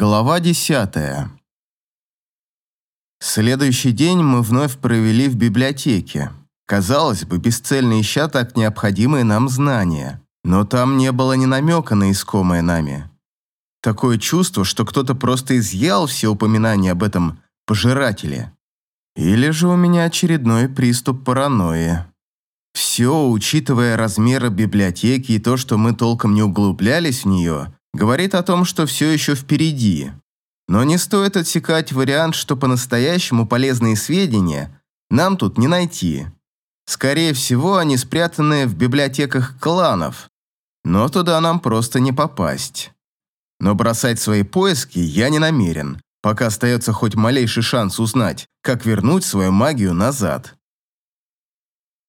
Глава десятая. Следующий день мы вновь провели в библиотеке. Казалось бы, бесцельно ища так необходимые нам знания. Но там не было ни намека на искомое нами. Такое чувство, что кто-то просто изъял все упоминания об этом пожирателе. Или же у меня очередной приступ паранойи. Все, учитывая размеры библиотеки и то, что мы толком не углублялись в нее, говорит о том, что все еще впереди. Но не стоит отсекать вариант, что по-настоящему полезные сведения нам тут не найти. Скорее всего, они спрятаны в библиотеках кланов, но туда нам просто не попасть. Но бросать свои поиски я не намерен, пока остается хоть малейший шанс узнать, как вернуть свою магию назад.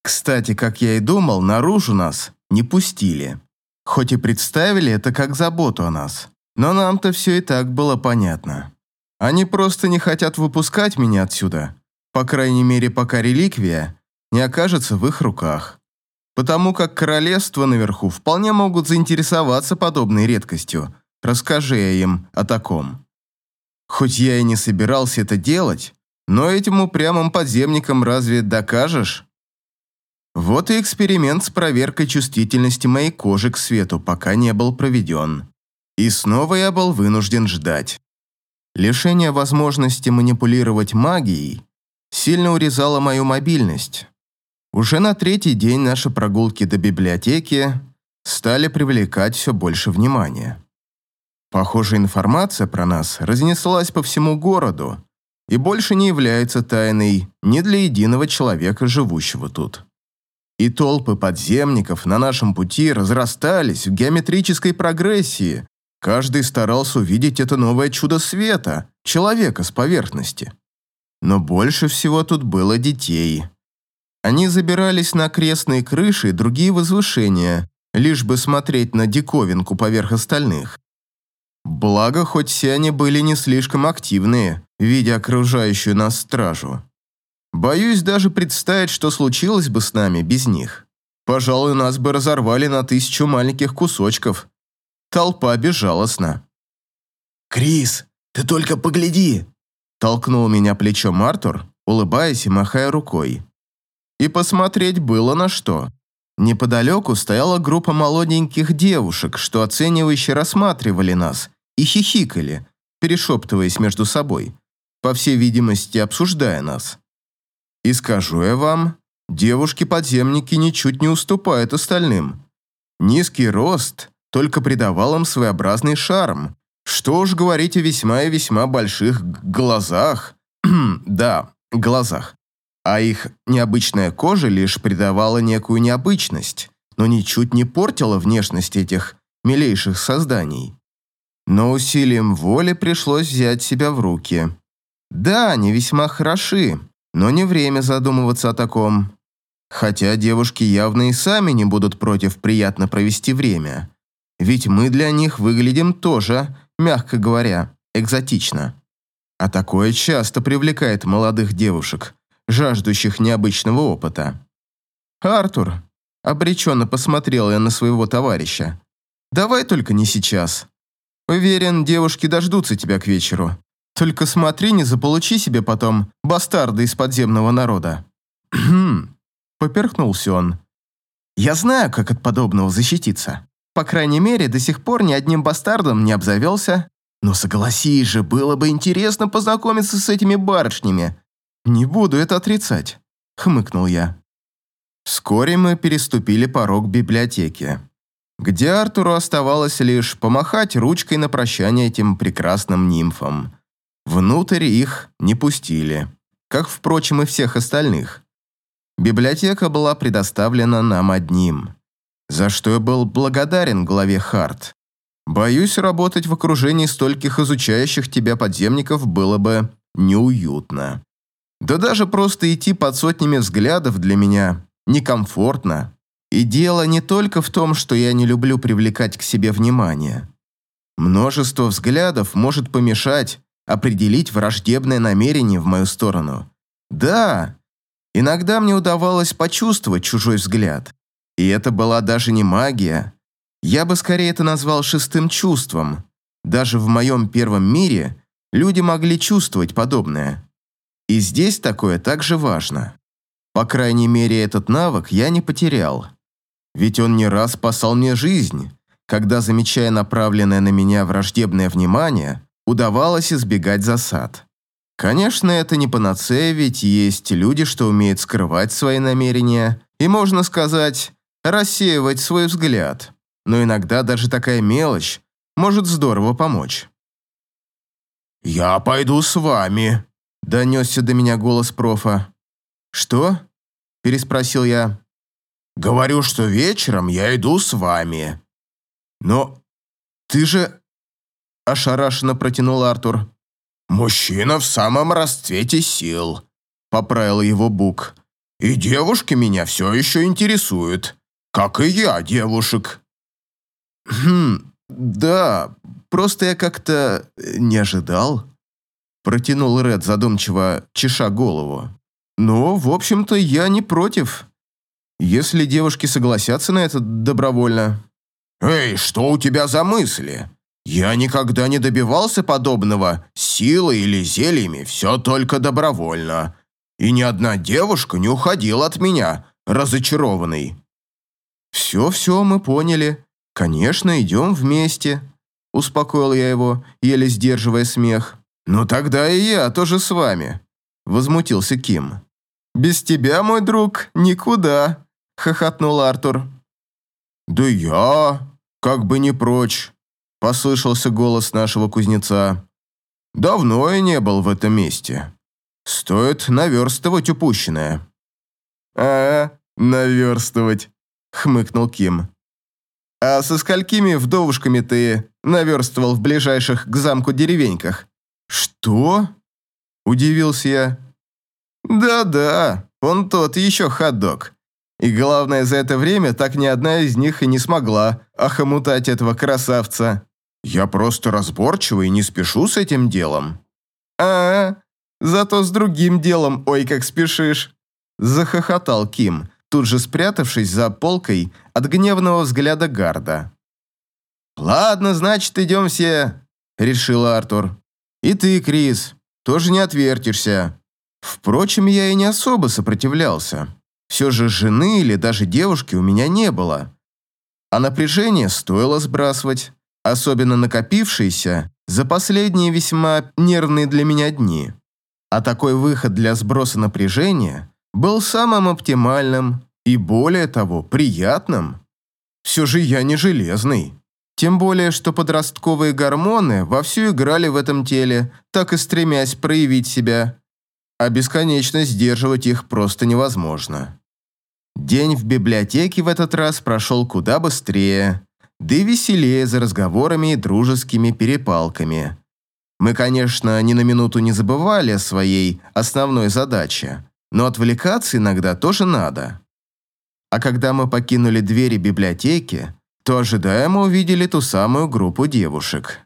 Кстати, как я и думал, наружу нас не пустили. Хоть и представили это как заботу о нас, но нам-то все и так было понятно. Они просто не хотят выпускать меня отсюда, по крайней мере, пока реликвия не окажется в их руках. Потому как королевства наверху вполне могут заинтересоваться подобной редкостью, расскажи я им о таком. Хоть я и не собирался это делать, но этим упрямым подземникам разве докажешь? Вот и эксперимент с проверкой чувствительности моей кожи к свету пока не был проведен. И снова я был вынужден ждать. Лишение возможности манипулировать магией сильно урезало мою мобильность. Уже на третий день наши прогулки до библиотеки стали привлекать все больше внимания. Похоже, информация про нас разнеслась по всему городу и больше не является тайной ни для единого человека, живущего тут и толпы подземников на нашем пути разрастались в геометрической прогрессии. Каждый старался увидеть это новое чудо света, человека с поверхности. Но больше всего тут было детей. Они забирались на окрестные крыши и другие возвышения, лишь бы смотреть на диковинку поверх остальных. Благо, хоть все они были не слишком активные, видя окружающую нас стражу. Боюсь даже представить, что случилось бы с нами без них. Пожалуй, нас бы разорвали на тысячу маленьких кусочков. Толпа безжалостна. «Крис, ты только погляди!» Толкнул меня плечом Артур, улыбаясь и махая рукой. И посмотреть было на что. Неподалеку стояла группа молоденьких девушек, что оценивающе рассматривали нас и хихикали, перешептываясь между собой, по всей видимости, обсуждая нас. И скажу я вам, девушки-подземники ничуть не уступают остальным. Низкий рост только придавал им своеобразный шарм. Что уж говорить о весьма и весьма больших глазах. да, глазах. А их необычная кожа лишь придавала некую необычность, но ничуть не портила внешность этих милейших созданий. Но усилием воли пришлось взять себя в руки. Да, они весьма хороши, но не время задумываться о таком. Хотя девушки явно и сами не будут против приятно провести время. Ведь мы для них выглядим тоже, мягко говоря, экзотично. А такое часто привлекает молодых девушек, жаждущих необычного опыта. «Артур», — обреченно посмотрел я на своего товарища, «давай только не сейчас. Уверен, девушки дождутся тебя к вечеру. Только смотри, не заполучи себе потом бастарда из подземного народа. Хм, поперхнулся он. Я знаю, как от подобного защититься. По крайней мере, до сих пор ни одним бастардом не обзавелся. Но согласись же, было бы интересно познакомиться с этими барышнями. Не буду это отрицать, хмыкнул я. Вскоре мы переступили порог библиотеки, где Артуру оставалось лишь помахать ручкой на прощание этим прекрасным нимфам. Внутрь их не пустили, как, впрочем, и всех остальных. Библиотека была предоставлена нам одним, за что я был благодарен главе Харт. Боюсь, работать в окружении стольких изучающих тебя подземников было бы неуютно. Да даже просто идти под сотнями взглядов для меня некомфортно. И дело не только в том, что я не люблю привлекать к себе внимание. Множество взглядов может помешать определить враждебное намерение в мою сторону. Да, иногда мне удавалось почувствовать чужой взгляд. И это была даже не магия. Я бы скорее это назвал шестым чувством. даже в моем первом мире люди могли чувствовать подобное. И здесь такое также важно. По крайней мере, этот навык я не потерял. Ведь он не раз спасал мне жизнь, когда, замечая направленное на меня враждебное внимание, удавалось избегать засад. Конечно, это не панацея, ведь есть люди, что умеют скрывать свои намерения и, можно сказать, рассеивать свой взгляд. Но иногда даже такая мелочь может здорово помочь. «Я пойду с вами», – донесся до меня голос профа. «Что?» – переспросил я. «Говорю, что вечером я иду с вами». «Но ты же...» – ошарашенно протянул Артур. «Мужчина в самом расцвете сил», – поправил его Бук. «И девушки меня все еще интересуют, как и я девушек». «Хм, да, просто я как-то не ожидал», – протянул Ред задумчиво, чеша голову. «Но, в общем-то, я не против, если девушки согласятся на это добровольно». «Эй, что у тебя за мысли? Я никогда не добивался подобного силой или зельями, все только добровольно. И ни одна девушка не уходила от меня, разочарованной». «Все-все, мы поняли. Конечно, идем вместе», – успокоил я его, еле сдерживая смех. «Ну тогда и я тоже с вами», – возмутился Ким. «Без тебя, мой друг, никуда», – хохотнул Артур. «Да я как бы не прочь», – послышался голос нашего кузнеца. «Давно я не был в этом месте. Стоит наверстывать упущенное». «А, наверстывать», – хмыкнул Ким. «А со сколькими вдовушками ты наверстывал в ближайших к замку деревеньках?» «Что?» – удивился я. «Да-да, он тот еще ходок. И главное, за это время так ни одна из них и не смогла охомутать этого красавца. Я просто разборчивый и не спешу с этим делом». А, -а, -а зато с другим делом, ой, как спешишь!» Захохотал Ким, тут же спрятавшись за полкой от гневного взгляда гарда. «Ладно, значит, идем все», — решил Артур. «И ты, Крис, тоже не отвертишься». Впрочем, я и не особо сопротивлялся. Все же жены или даже девушки у меня не было. А напряжение стоило сбрасывать, особенно накопившееся за последние весьма нервные для меня дни. А такой выход для сброса напряжения был самым оптимальным и, более того, приятным. Все же я не железный. Тем более, что подростковые гормоны вовсю играли в этом теле, так и стремясь проявить себя а бесконечно сдерживать их просто невозможно. День в библиотеке в этот раз прошел куда быстрее, да и веселее за разговорами и дружескими перепалками. Мы, конечно, ни на минуту не забывали о своей основной задаче, но отвлекаться иногда тоже надо. А когда мы покинули двери библиотеки, то ожидаемо увидели ту самую группу девушек.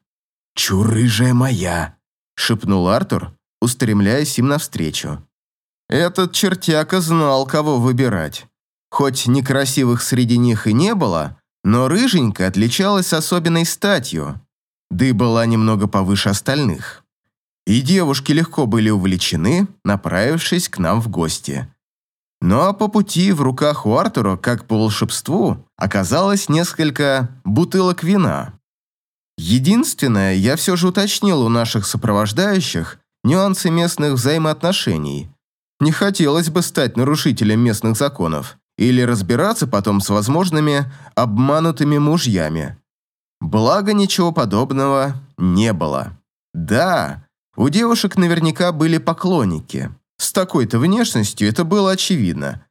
«Чурыжая моя!» – шепнул Артур, устремляясь им навстречу. Этот чертяка знал, кого выбирать. Хоть некрасивых среди них и не было, но рыженькая отличалась особенной статью, да и была немного повыше остальных. И девушки легко были увлечены, направившись к нам в гости. Но по пути в руках у Артура, как по волшебству, оказалось несколько бутылок вина. Единственное, я все же уточнил у наших сопровождающих, нюансы местных взаимоотношений. Не хотелось бы стать нарушителем местных законов или разбираться потом с возможными обманутыми мужьями. Благо, ничего подобного не было. Да, у девушек наверняка были поклонники. С такой-то внешностью это было очевидно.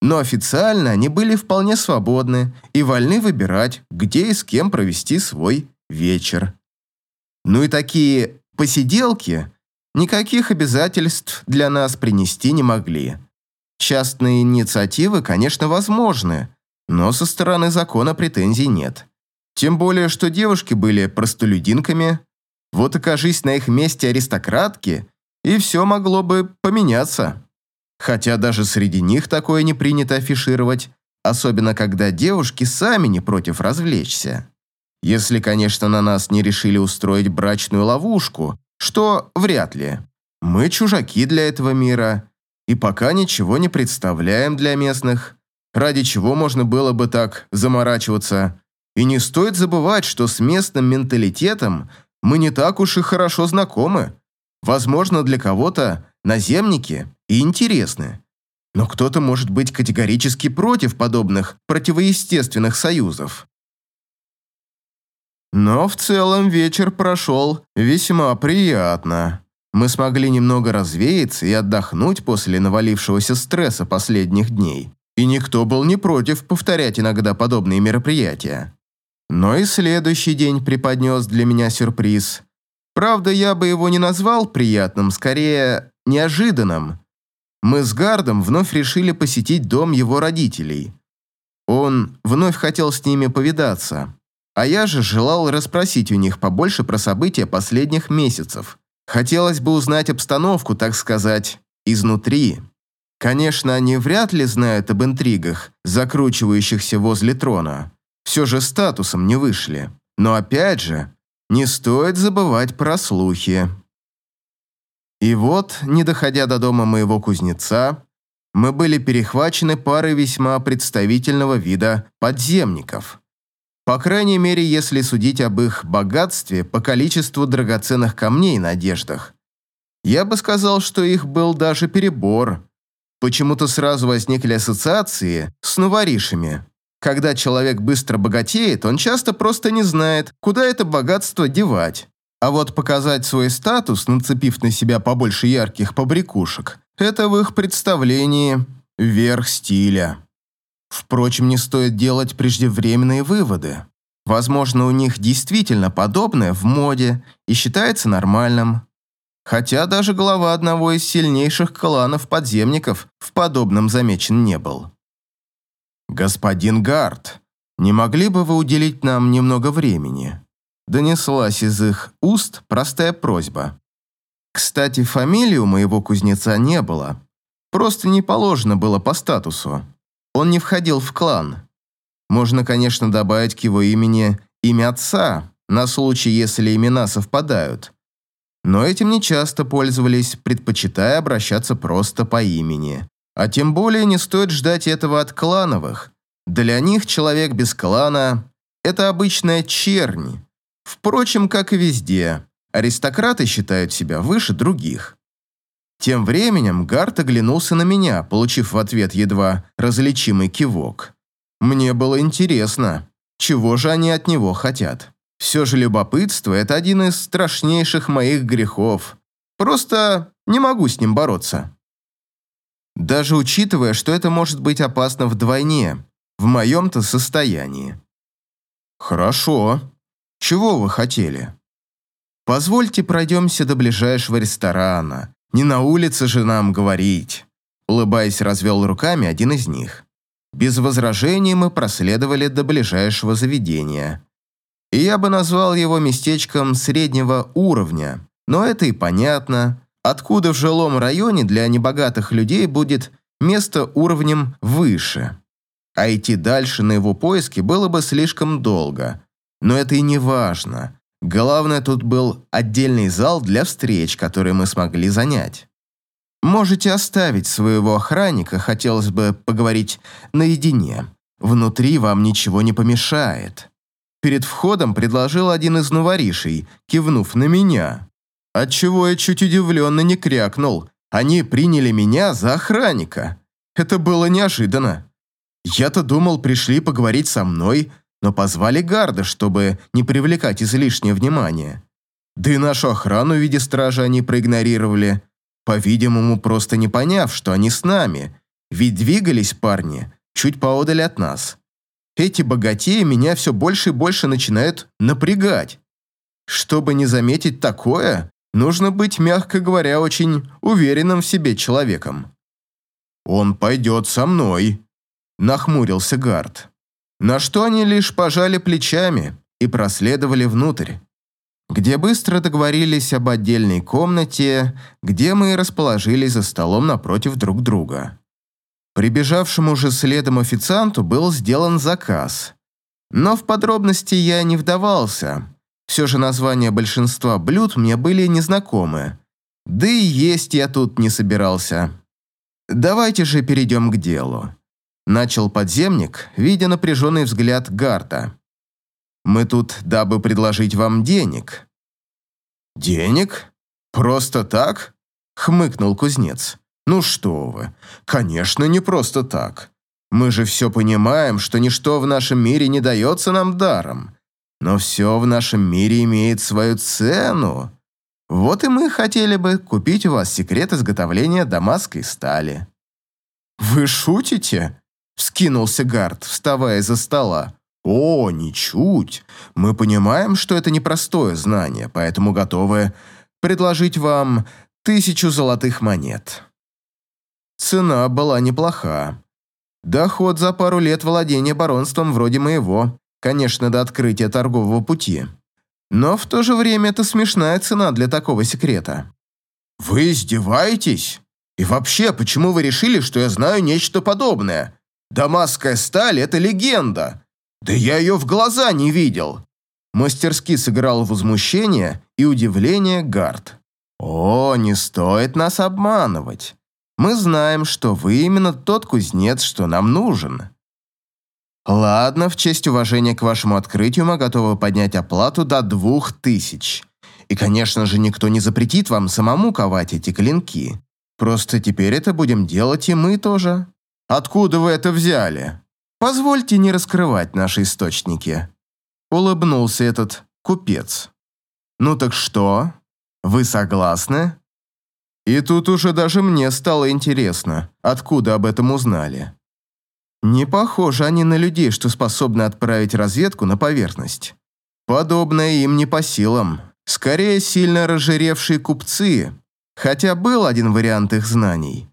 Но официально они были вполне свободны и вольны выбирать, где и с кем провести свой вечер. Ну и такие посиделки никаких обязательств для нас принести не могли. Частные инициативы, конечно, возможны, но со стороны закона претензий нет. Тем более, что девушки были простолюдинками, вот окажись на их месте аристократки, и все могло бы поменяться. Хотя даже среди них такое не принято афишировать, особенно когда девушки сами не против развлечься. Если, конечно, на нас не решили устроить брачную ловушку, что вряд ли. Мы чужаки для этого мира и пока ничего не представляем для местных, ради чего можно было бы так заморачиваться. И не стоит забывать, что с местным менталитетом мы не так уж и хорошо знакомы. Возможно, для кого-то наземники и интересны. Но кто-то может быть категорически против подобных противоестественных союзов. Но в целом вечер прошел весьма приятно. Мы смогли немного развеяться и отдохнуть после навалившегося стресса последних дней. И никто был не против повторять иногда подобные мероприятия. Но и следующий день преподнес для меня сюрприз. Правда, я бы его не назвал приятным, скорее неожиданным. Мы с Гардом вновь решили посетить дом его родителей. Он вновь хотел с ними повидаться, а я же желал расспросить у них побольше про события последних месяцев. Хотелось бы узнать обстановку, так сказать, изнутри. Конечно, они вряд ли знают об интригах, закручивающихся возле трона. Все же статусом не вышли. Но опять же, не стоит забывать про слухи. И вот, не доходя до дома моего кузнеца, мы были перехвачены парой весьма представительного вида подземников. По крайней мере, если судить об их богатстве по количеству драгоценных камней на одеждах. Я бы сказал, что их был даже перебор. Почему-то сразу возникли ассоциации с новоришами. Когда человек быстро богатеет, он часто просто не знает, куда это богатство девать. А вот показать свой статус, нацепив на себя побольше ярких побрякушек, это в их представлении верх стиля. Впрочем, не стоит делать преждевременные выводы. Возможно, у них действительно подобное в моде и считается нормальным. Хотя даже глава одного из сильнейших кланов подземников в подобном замечен не был. «Господин Гард, не могли бы вы уделить нам немного времени?» Донеслась из их уст простая просьба. Кстати, фамилии у моего кузнеца не было. Просто не положено было по статусу. Он не входил в клан. Можно, конечно, добавить к его имени имя отца, на случай, если имена совпадают. Но этим не часто пользовались, предпочитая обращаться просто по имени. А тем более не стоит ждать этого от клановых. Для них человек без клана – это обычная чернь, Впрочем, как и везде, аристократы считают себя выше других. Тем временем Гарт оглянулся на меня, получив в ответ едва различимый кивок. Мне было интересно, чего же они от него хотят. Все же любопытство – это один из страшнейших моих грехов. Просто не могу с ним бороться. Даже учитывая, что это может быть опасно вдвойне, в моем-то состоянии. Хорошо, чего вы хотели? Позвольте пройдемся до ближайшего ресторана. Не на улице же нам говорить. Улыбаясь, развел руками один из них. Без возражений мы проследовали до ближайшего заведения. И я бы назвал его местечком среднего уровня. Но это и понятно. Откуда в жилом районе для небогатых людей будет место уровнем выше? А идти дальше на его поиски было бы слишком долго. Но это и не важно. Главное, тут был отдельный зал для встреч, который мы смогли занять. Можете оставить своего охранника, хотелось бы поговорить наедине. Внутри вам ничего не помешает. Перед входом предложил один из новоришей, кивнув на меня. Отчего я чуть удивленно не крякнул. Они приняли меня за охранника. Это было неожиданно. Я-то думал, пришли поговорить со мной, но позвали гарда, чтобы не привлекать излишнее внимание. Да и нашу охрану в виде стражи они проигнорировали, по-видимому, просто не поняв, что они с нами, ведь двигались парни чуть поодаль от нас. Эти богатеи меня все больше и больше начинают напрягать. Чтобы не заметить такое, нужно быть, мягко говоря, очень уверенным в себе человеком. «Он пойдет со мной», – нахмурился Гард. На что они лишь пожали плечами и проследовали внутрь, где быстро договорились об отдельной комнате, где мы расположились за столом напротив друг друга. Прибежавшему же следом официанту был сделан заказ. Но в подробности я не вдавался. Все же названия большинства блюд мне были незнакомы. Да и есть я тут не собирался. Давайте же перейдем к делу. Начал подземник, видя напряженный взгляд Гарта. Мы тут, дабы предложить вам денег. Денег? Просто так? Хмыкнул кузнец. Ну что вы, конечно, не просто так. Мы же все понимаем, что ничто в нашем мире не дается нам даром. Но все в нашем мире имеет свою цену. Вот и мы хотели бы купить у вас секрет изготовления дамасской стали». «Вы шутите?» – вскинулся Гард, вставая за стола. «О, ничуть. Мы понимаем, что это непростое знание, поэтому готовы предложить вам тысячу золотых монет». Цена была неплоха. Доход за пару лет владения баронством вроде моего, конечно, до открытия торгового пути. Но в то же время это смешная цена для такого секрета. «Вы издеваетесь? И вообще, почему вы решили, что я знаю нечто подобное? Дамасская сталь – это легенда. Да я ее в глаза не видел!» Мастерски сыграл возмущение и удивление Гард. «О, не стоит нас обманывать. Мы знаем, что вы именно тот кузнец, что нам нужен. Ладно, в честь уважения к вашему открытию мы готовы поднять оплату до двух тысяч. И, конечно же, никто не запретит вам самому ковать эти клинки. Просто теперь это будем делать и мы тоже. Откуда вы это взяли? Позвольте не раскрывать наши источники. Улыбнулся этот купец. Ну так что? Вы согласны? И тут уже даже мне стало интересно, откуда об этом узнали. Не похожи они на людей, что способны отправить разведку на поверхность. Подобное им не по силам. Скорее, сильно разжиревшие купцы. Хотя был один вариант их знаний.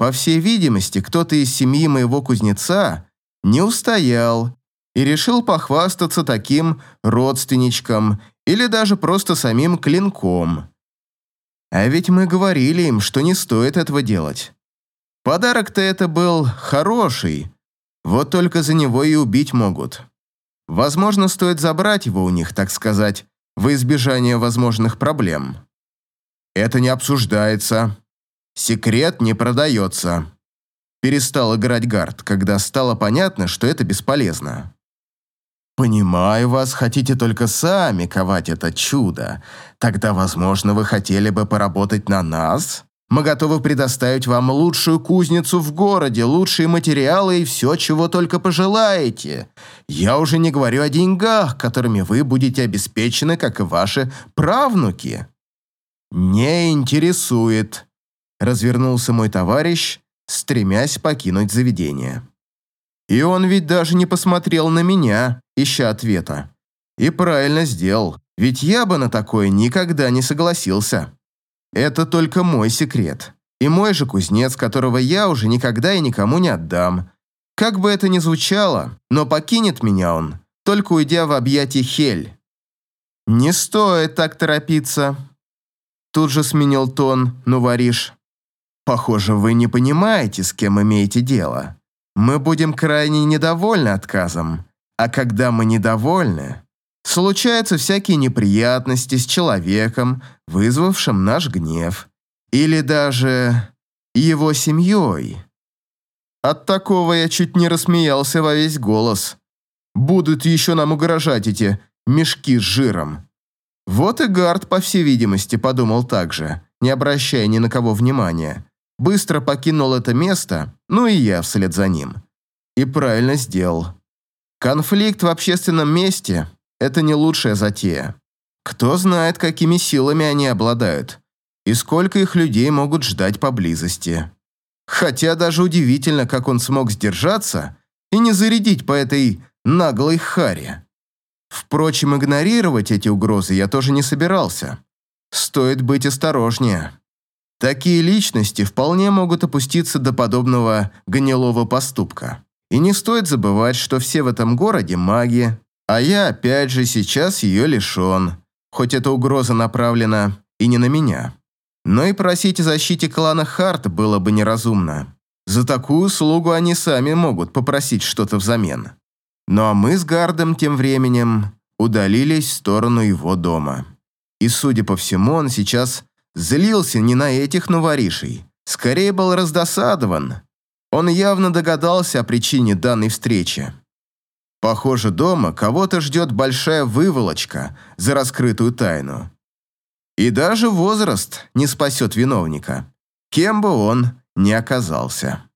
По всей видимости, кто-то из семьи моего кузнеца не устоял и решил похвастаться таким родственничком или даже просто самим клинком. А ведь мы говорили им, что не стоит этого делать. Подарок-то это был хороший, вот только за него и убить могут. Возможно, стоит забрать его у них, так сказать, во избежание возможных проблем. Это не обсуждается. Секрет не продается. Перестал играть Гард, когда стало понятно, что это бесполезно. «Понимаю вас, хотите только сами ковать это чудо. Тогда, возможно, вы хотели бы поработать на нас?» Мы готовы предоставить вам лучшую кузницу в городе, лучшие материалы и все, чего только пожелаете. Я уже не говорю о деньгах, которыми вы будете обеспечены, как и ваши правнуки». «Не интересует», — развернулся мой товарищ, стремясь покинуть заведение. И он ведь даже не посмотрел на меня, ища ответа. И правильно сделал, ведь я бы на такое никогда не согласился. Это только мой секрет. И мой же кузнец, которого я уже никогда и никому не отдам. Как бы это ни звучало, но покинет меня он, только уйдя в объятия Хель. Не стоит так торопиться. Тут же сменил тон, ну варишь. Похоже, вы не понимаете, с кем имеете дело. Мы будем крайне недовольны отказом. А когда мы недовольны, Случаются всякие неприятности с человеком, вызвавшим наш гнев. Или даже его семьей. От такого я чуть не рассмеялся во весь голос. Будут еще нам угрожать эти мешки с жиром. Вот и Гард, по всей видимости, подумал так же, не обращая ни на кого внимания. Быстро покинул это место, ну и я вслед за ним. И правильно сделал. Конфликт в общественном месте это не лучшая затея. Кто знает, какими силами они обладают, и сколько их людей могут ждать поблизости. Хотя даже удивительно, как он смог сдержаться и не зарядить по этой наглой харе. Впрочем, игнорировать эти угрозы я тоже не собирался. Стоит быть осторожнее. Такие личности вполне могут опуститься до подобного гнилого поступка. И не стоит забывать, что все в этом городе маги, а я опять же сейчас ее лишен, хоть эта угроза направлена и не на меня. Но и просить о защите клана Харт было бы неразумно. За такую услугу они сами могут попросить что-то взамен. Ну а мы с Гардом тем временем удалились в сторону его дома. И, судя по всему, он сейчас злился не на этих новоришей, скорее был раздосадован. Он явно догадался о причине данной встречи. Похоже, дома кого-то ждет большая выволочка за раскрытую тайну. И даже возраст не спасет виновника, кем бы он ни оказался.